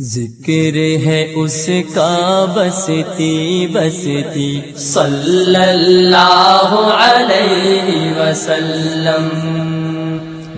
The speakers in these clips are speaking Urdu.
ذکر ہے اس کا بستی بستی صلی اللہ علیہ وسلم۔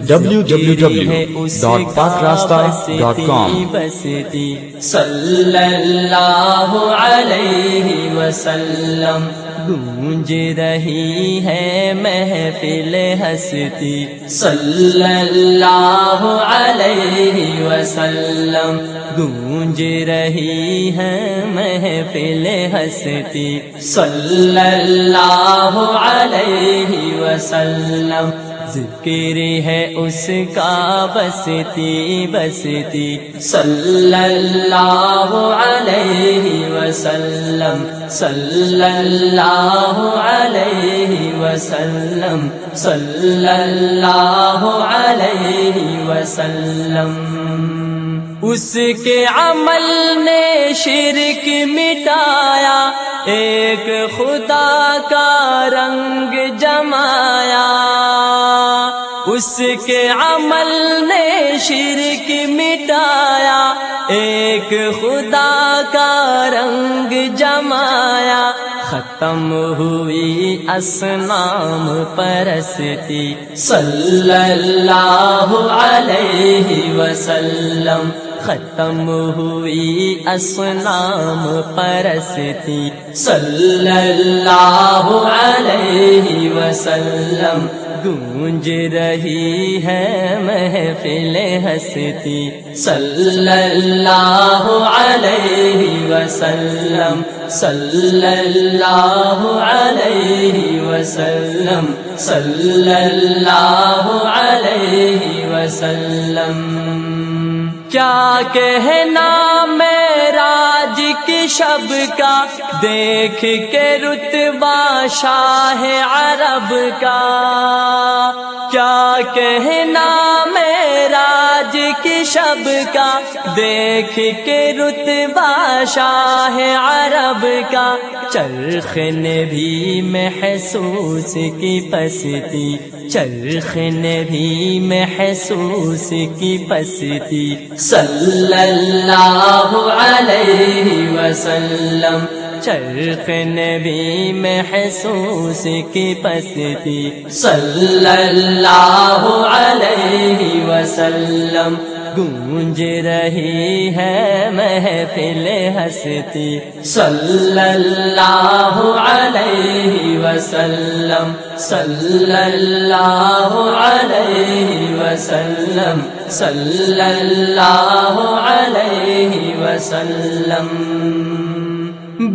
www.pakrasta.com بستی صلی اللہ علیہ وسلم۔ گونج رہی ہے محفل ہستی صلی اللہ علیہ وسلم گونج رہی ہے محفل ہستی صلی اللہ علیہ وسلم ذکر ہے اس کا بستی بستی صلی اللہ علیہ وسلم، صلی اللہ علیہ وسلم، صلی اللہ علیہ وسلم۔ اس کے عمل نے شرک مٹایا، ایک خدا کا رنگ جمایا۔ اس کے عمل نے شرک مٹایا، ایک خدا کا رنگ جمایا۔ ختم ہوئی اسنام پرستی۔ صلی اللہ علیہ وسلم۔ ختم ہوئی اسنام پرستی۔ صلی اللہ علیہ وسلم۔ گونج رہی ہے محفل ہستی۔ صلی اللہ علیہ وسلم، صلی اللہ علیہ وسلم، صلی اللہ علیہ وسلم۔ کیا کہنا آج کی شب کا دیکھ کے رتبہ شاہ عرب کا۔ کیا کہنا میراج کی شب کا؟ دیکھ کے رتبہ شاہ عرب کا۔ چرخ نے بھی محسوس کی پستی چرخ نے بھی محسوس کی پستی۔ صلی اللہ علیہ وسلم چرخ نے بھی محسوس کی پستی۔ صلی اللہ علیہ وسلم گونج رہی ہے محفل ہستی صلی اللہ علیہ وسلم، صلی اللہ علیہ وسلم، صلی اللہ علیہ وسلم۔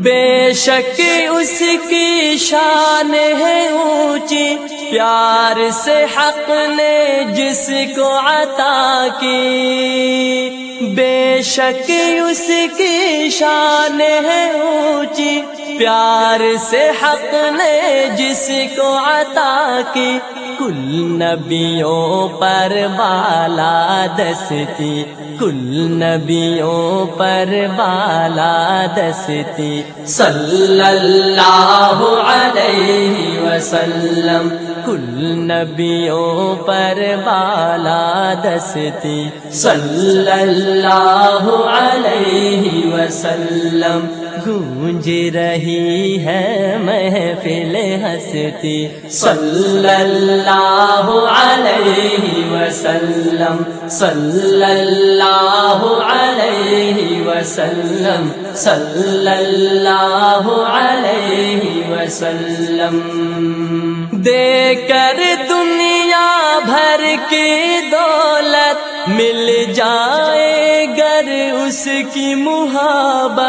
بے شک اس کی شان ہے اونچی پیار سے حق نے جس کو عطا کی، بے شک اس کی شان ہے اونچی۔ پیار سے حق نے جس کو عطا کی، کل نبیوں پر بالا دستی۔ کل نبیوں پر بالا دستی۔ صلی اللہ علیہ وسلم۔ کل نبیوں پر بالا دستی صلی اللہ علیہ وسلم گونج رہی ہے محفل ہستی صلی اللہ علیہ وسلم صلی اللہ علیہ وسلم صلی اللہ علیہ وسلم دے کر دنیا بھر کی دولت مل جائے گر اس کی محبت۔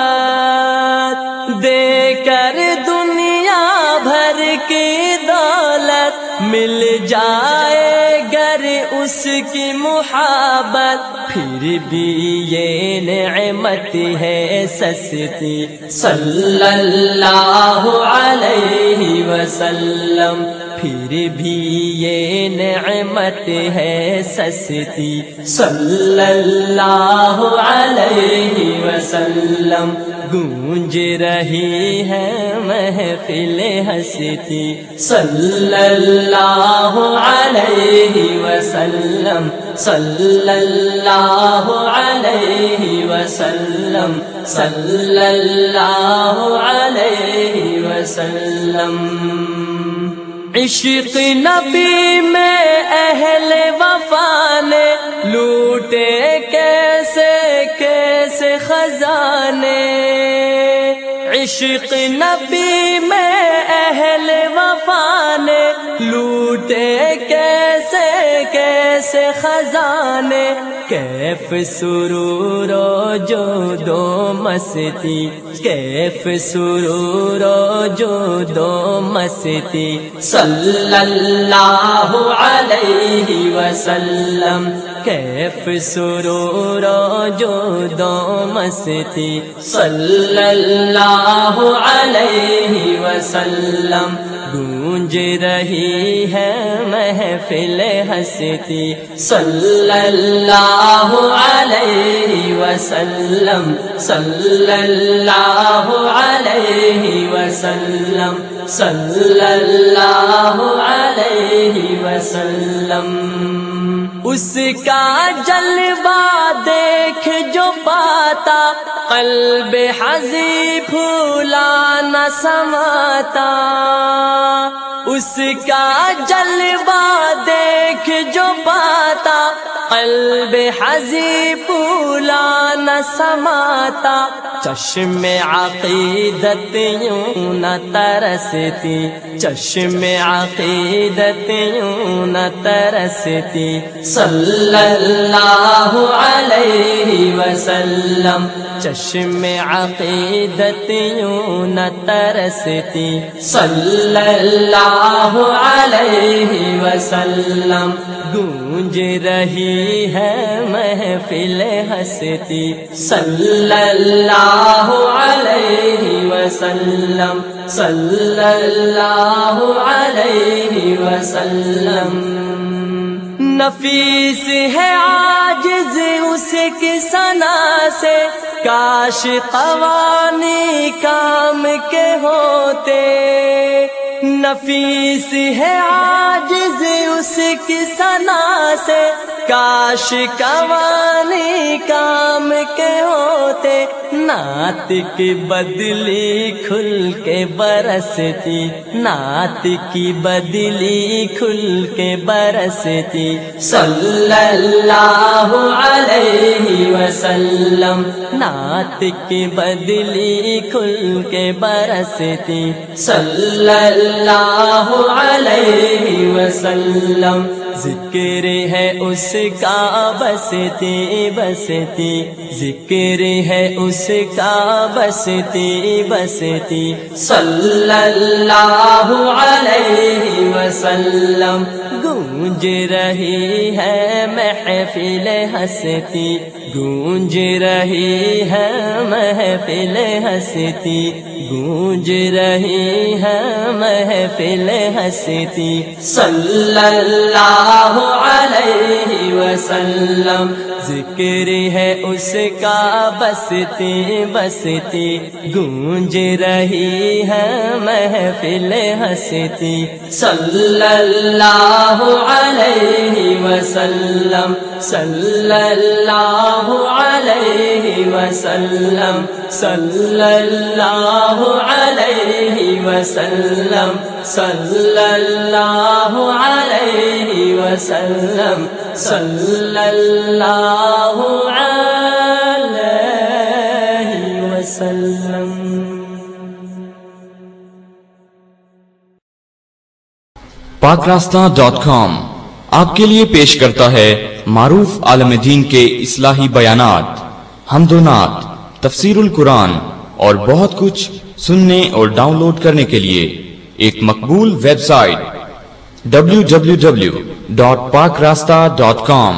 دے کر دنیا بھر کی دولت مل جائے گر اس کی محبت۔ پھر بھی یہ نعمت ہے سستی۔ صلی اللہ علیہ وسلم۔ پھر بھی یہ نعمت ہے سستی، صلی اللہ علیہ وسلم۔ گونج رہی ہے محفل ہستی، صلی اللہ علیہ وسلم۔ صلی اللہ علیہ وسلم، صلی اللہ علیہ وسلم۔ عشق نبی میں اہل وفا نے لوٹے کیسے کیسے خزانے؟ عشق نبی میں اہل وفا نے لوٹے کیسے کیسے خزانے، کیف سرور و جو دو مستی، کیف سرور و جو دو مستی۔ صلی اللہ علیہ وسلم، کیف سرور و جو دو مستی۔ صلی اللہ علیہ وسلم گونج رہی ہے محفل ہستی صلی اللہ علیہ وسلم، صلی اللہ علیہ وسلم، صلی اللہ علیہ وسلم۔ اس کا جلوہ دیکھ جو پاتا، قلب حضی پھولا نہ سماتا۔ اس کا جلوہ دیکھ جو پاتا قلب حضی پھولا نہ سماتا۔ چشم عقیدت یوں نہ ترستی۔ چشم عقیدت یوں نہ ترستی۔ صلی اللہ علیہ وسلم چشم عقیدت یوں نہ ترستی صلی اللہ علیہ وسلم گونج رہی ہے محفل ہستی صلی اللہ علیہ وسلم صلی اللہ علیہ وسلم۔ نفیس ہے آجز اس کی سنا سے کاش قوانی کام کے ہوتے نفیس ہے آج اس کی سنا سے کاش قوانی کام کے ہوتے، نعت کی بدلی کھل کے برستی، نعت کی بدلی کھل کے برستی۔ صلی اللہ علیہ وسلم، نعت کی بدلی کھل کے برستی۔ صلی اللہ علیہ وسلم ذکر ہے اس کا بستی بستی۔ ذکر ہے اس کا بستی بستی۔ صلی اللہ علیہ وسلم، گونج رہی ہے محفل ہستی۔ گونج رہی ہے محفل ہستی، گونج رہی ہے محفل ہستی۔ صلی اللہ علیہ وسلم، ذکر ہے اس کا بستی بستی۔ گونج رہی ہے محفل ہستی۔ صلی اللہ علیہ وسلم صلی اللہ علیہ وسلم صلی اللہ علیہ وسلم صلی اللہ علیہ وسلم صلی اللہ علیہ وسلم۔ پاک راستہ ڈاٹ کام آپ کے لیے پیش کرتا ہے معروف عالم دین کے اصلاحی بیانات، حمد و نعت، تفسیر القرآن اور بہت کچھ سننے اور ڈاؤن لوڈ کرنے کے لیے ایک مقبول ویب سائٹ www.pakRasta.com